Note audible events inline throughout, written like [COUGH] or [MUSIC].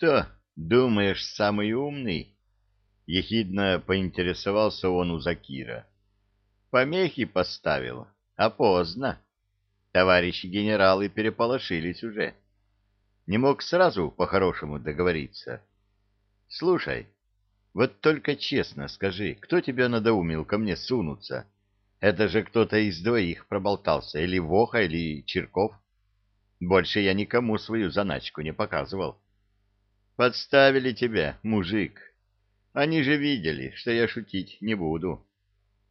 что, думаешь, самый умный? Ехидно поинтересовался он у Закира. Помехи поставил, а поздно. Товарищи генералы переполошились уже. Не мог сразу по-хорошему договориться. Слушай, вот только честно скажи, кто тебя надоумил ко мне сунуться? Это же кто-то из двоих проболтался, или Воха, или Черков. Больше я никому свою заначку не показывал. Подставили тебя, мужик. Они же видели, что я шутить не буду.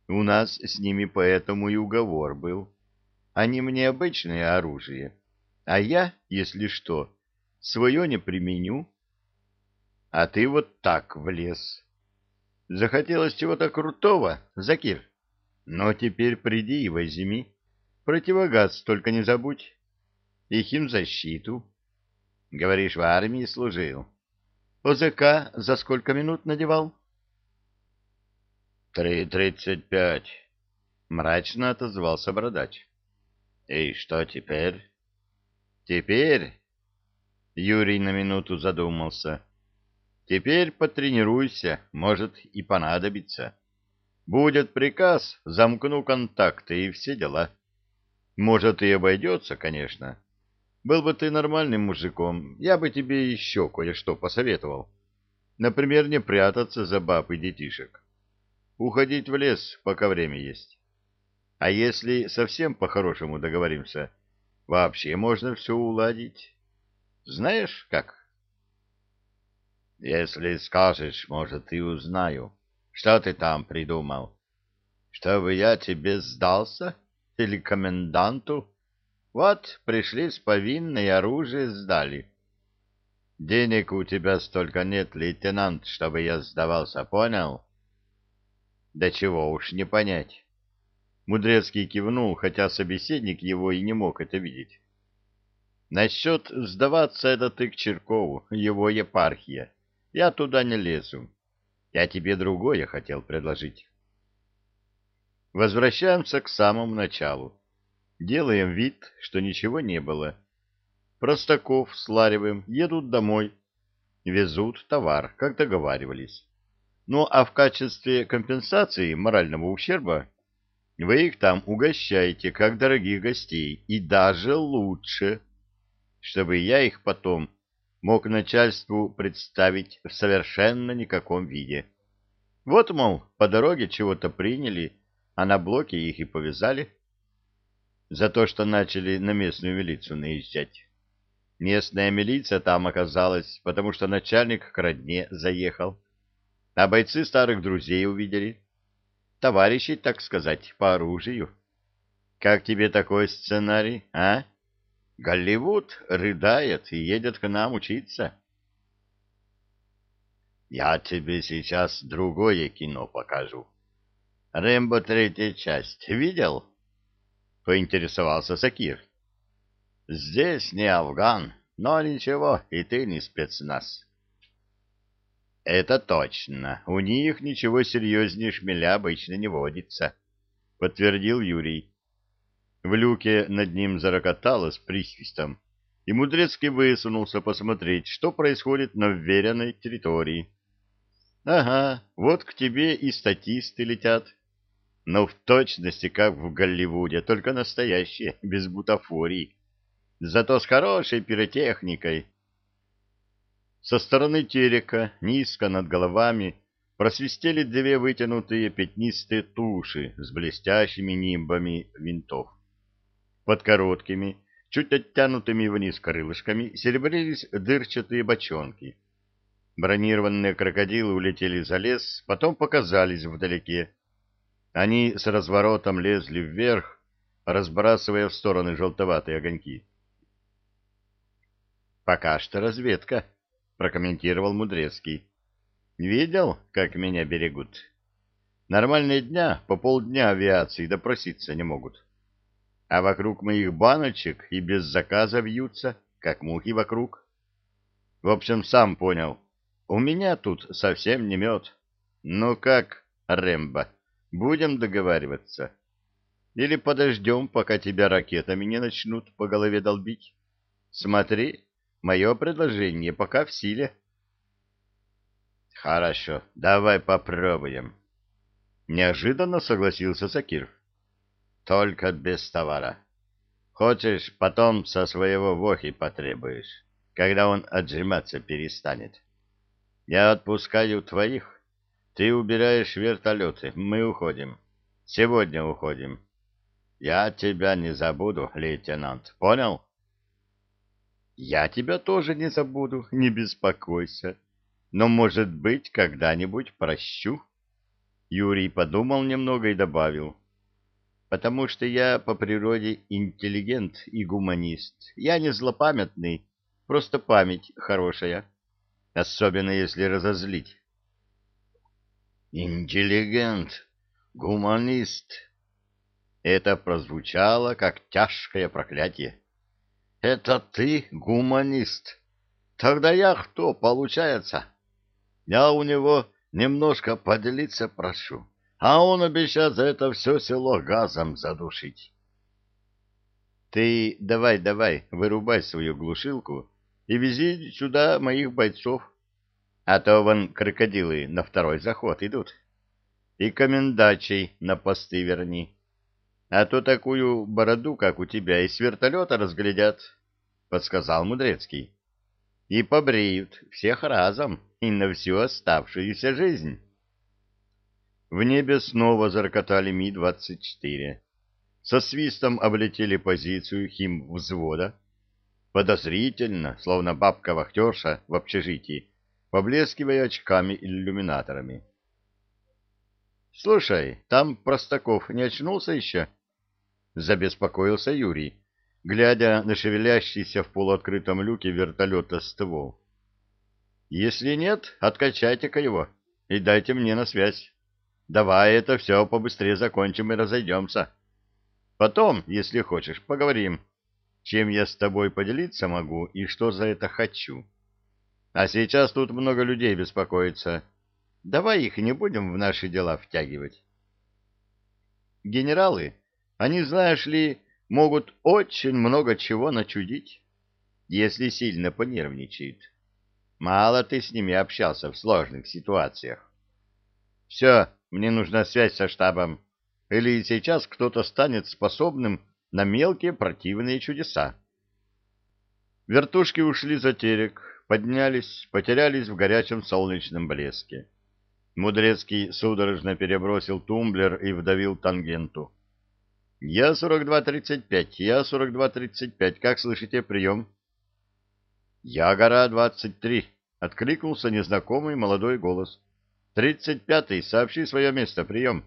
У нас с ними поэтому и уговор был. Они мне обычное оружие, а я, если что, свое не применю. А ты вот так влез. Захотелось чего-то крутого, Закир? Но теперь приди и возьми. Противогаз только не забудь. И химзащиту. Говоришь, в армии служил. ОЗК за сколько минут надевал? Три тридцать пять. Мрачно отозвался бородач. И что теперь? Теперь? Юрий на минуту задумался. Теперь потренируйся, может и понадобится. Будет приказ, замкну контакты и все дела. Может и обойдется, конечно. Был бы ты нормальным мужиком, я бы тебе еще кое-что посоветовал. Например, не прятаться за баб и детишек. Уходить в лес, пока время есть. А если совсем по-хорошему договоримся, вообще можно все уладить. Знаешь, как? Если скажешь, может, и узнаю. Что ты там придумал? Чтобы я тебе сдался? Или коменданту? Вот, пришли с повинной, оружие сдали. Денег у тебя столько нет, лейтенант, чтобы я сдавался, понял? Да чего уж не понять. Мудрецкий кивнул, хотя собеседник его и не мог это видеть. Насчет сдаваться это ты к Черкову, его епархия. Я туда не лезу. Я тебе другое хотел предложить. Возвращаемся к самому началу. Делаем вид, что ничего не было. Простаков с Ларевым едут домой. Везут товар, как договаривались. Ну, а в качестве компенсации морального ущерба вы их там угощаете, как дорогих гостей, и даже лучше, чтобы я их потом мог начальству представить в совершенно никаком виде. Вот, мол, по дороге чего-то приняли, а на блоке их и повязали за то, что начали на местную милицию наезжать. Местная милиция там оказалась, потому что начальник к родне заехал, а бойцы старых друзей увидели. Товарищи, так сказать, по оружию. Как тебе такой сценарий, а? Голливуд рыдает и едет к нам учиться. Я тебе сейчас другое кино покажу. Рэмбо третья часть видел? Поинтересовался Сакир. Здесь не Афган, но ничего, и ты не спецназ. Это точно. У них ничего серьезнее шмеля обычно не водится, подтвердил Юрий. В люке над ним зарокотало с присвистом, и Мудрецкий высунулся посмотреть, что происходит на вверенной территории. — Ага, вот к тебе и статисты летят, но в точности, как в Голливуде, только настоящие, [LAUGHS] без бутафорий. Зато с хорошей пиротехникой. Со стороны терека, низко над головами, просвистели две вытянутые пятнистые туши с блестящими нимбами винтов. Под короткими, чуть оттянутыми вниз крылышками серебрились дырчатые бочонки. Бронированные крокодилы улетели за лес, потом показались вдалеке, они с разворотом лезли вверх, разбрасывая в стороны желтоватые огоньки. «Пока что разведка», — прокомментировал Мудрецкий. «Видел, как меня берегут? Нормальные дня по полдня авиации допроситься не могут. А вокруг моих баночек и без заказа вьются, как мухи вокруг. В общем, сам понял, у меня тут совсем не мед. Ну как, Рэмбо?» Будем договариваться. Или подождем, пока тебя ракетами не начнут по голове долбить. Смотри, мое предложение пока в силе. Хорошо, давай попробуем. Неожиданно согласился Сакир. Только без товара. Хочешь, потом со своего вохи потребуешь, когда он отжиматься перестанет. Я отпускаю твоих, ты убираешь вертолеты, мы уходим. Сегодня уходим. Я тебя не забуду, лейтенант, понял? Я тебя тоже не забуду, не беспокойся. Но, может быть, когда-нибудь прощу. Юрий подумал немного и добавил. Потому что я по природе интеллигент и гуманист. Я не злопамятный, просто память хорошая. Особенно если разозлить. Интеллигент, гуманист. Это прозвучало, как тяжкое проклятие. Это ты гуманист? Тогда я кто, получается? Я у него немножко поделиться прошу, а он обещает за это все село газом задушить. Ты давай-давай, вырубай свою глушилку и вези сюда моих бойцов, а то вон крокодилы на второй заход идут. И комендачей на посты верни. А то такую бороду, как у тебя, и с вертолета разглядят, — подсказал Мудрецкий. — И побреют всех разом и на всю оставшуюся жизнь. В небе снова зарокотали Ми-24. Со свистом облетели позицию хим взвода. Подозрительно, словно бабка-вахтерша в общежитии, поблескивая очками-иллюминаторами. — Слушай, там Простаков не очнулся еще? — забеспокоился Юрий, глядя на шевелящийся в полуоткрытом люке вертолета ствол. — Если нет, откачайте-ка его и дайте мне на связь. Давай это все побыстрее закончим и разойдемся. Потом, если хочешь, поговорим, чем я с тобой поделиться могу и что за это хочу. А сейчас тут много людей беспокоится. Давай их не будем в наши дела втягивать. Генералы, они, знаешь ли, могут очень много чего начудить, если сильно понервничают. Мало ты с ними общался в сложных ситуациях. Все, мне нужна связь со штабом. Или сейчас кто-то станет способным на мелкие противные чудеса. Вертушки ушли за терек, поднялись, потерялись в горячем солнечном блеске. Мудрецкий судорожно перебросил тумблер и вдавил тангенту. Я 42-35, я 42-35, как слышите, прием? Я гора 23, откликнулся незнакомый молодой голос. 35-й, сообщи свое место, прием.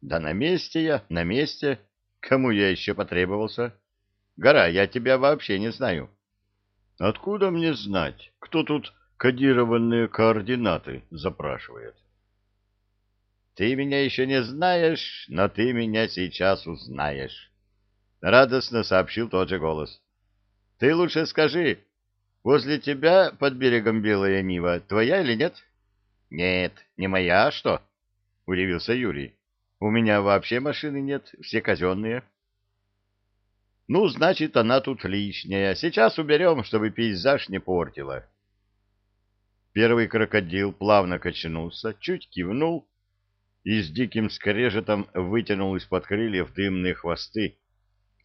Да на месте я, на месте. Кому я еще потребовался? Гора, я тебя вообще не знаю. Откуда мне знать, кто тут кодированные координаты запрашивает? Ты меня еще не знаешь, но ты меня сейчас узнаешь. Радостно сообщил тот же голос. Ты лучше скажи, возле тебя под берегом Белая Нива твоя или нет? Нет, не моя, а что? Удивился Юрий. У меня вообще машины нет, все казенные. Ну, значит, она тут лишняя. Сейчас уберем, чтобы пейзаж не портила. Первый крокодил плавно качнулся, чуть кивнул и с диким скрежетом вытянул из-под крыльев дымные хвосты,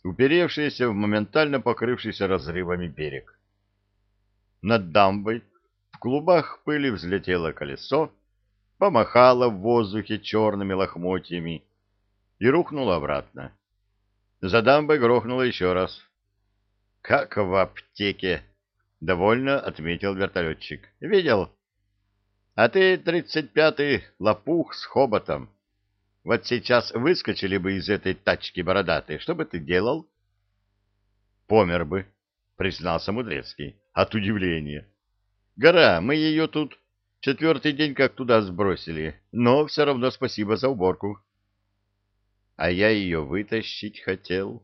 уперевшиеся в моментально покрывшийся разрывами берег. Над дамбой в клубах пыли взлетело колесо, помахало в воздухе черными лохмотьями и рухнуло обратно. За дамбой грохнуло еще раз. — Как в аптеке! — довольно отметил вертолетчик. — Видел? А ты, тридцать пятый, лопух с хоботом. Вот сейчас выскочили бы из этой тачки бородатые. Что бы ты делал? Помер бы, признался Мудрецкий, от удивления. Гора, мы ее тут четвертый день как туда сбросили, но все равно спасибо за уборку. А я ее вытащить хотел.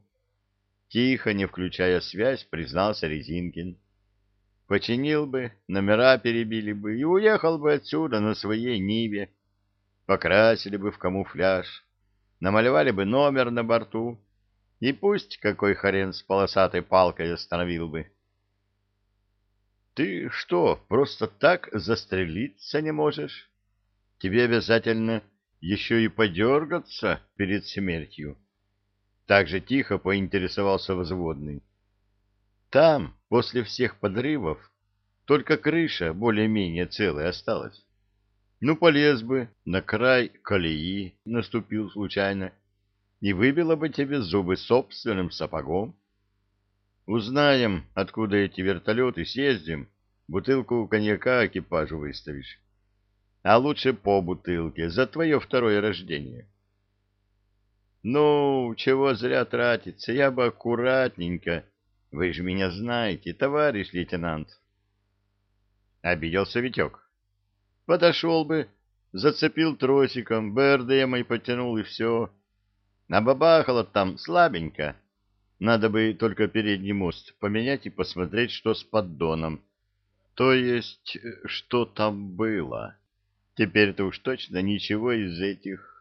Тихо, не включая связь, признался Резинкин. Починил бы, номера перебили бы и уехал бы отсюда на своей Ниве. Покрасили бы в камуфляж, намалевали бы номер на борту, и пусть какой хрен с полосатой палкой остановил бы. Ты что, просто так застрелиться не можешь? Тебе обязательно еще и подергаться перед смертью. Так же тихо поинтересовался взводный. Там, после всех подрывов, только крыша более-менее целая осталась. Ну, полез бы, на край колеи наступил случайно, и выбило бы тебе зубы собственным сапогом. Узнаем, откуда эти вертолеты, съездим, бутылку коньяка экипажу выставишь. А лучше по бутылке, за твое второе рождение. Ну, чего зря тратиться, я бы аккуратненько. Вы же меня знаете, товарищ лейтенант. Обиделся Витек. Подошел бы, зацепил тросиком, БРДМой потянул и все. Набабахало там слабенько. Надо бы только передний мост поменять и посмотреть, что с поддоном. То есть, что там было. Теперь-то уж точно ничего из этих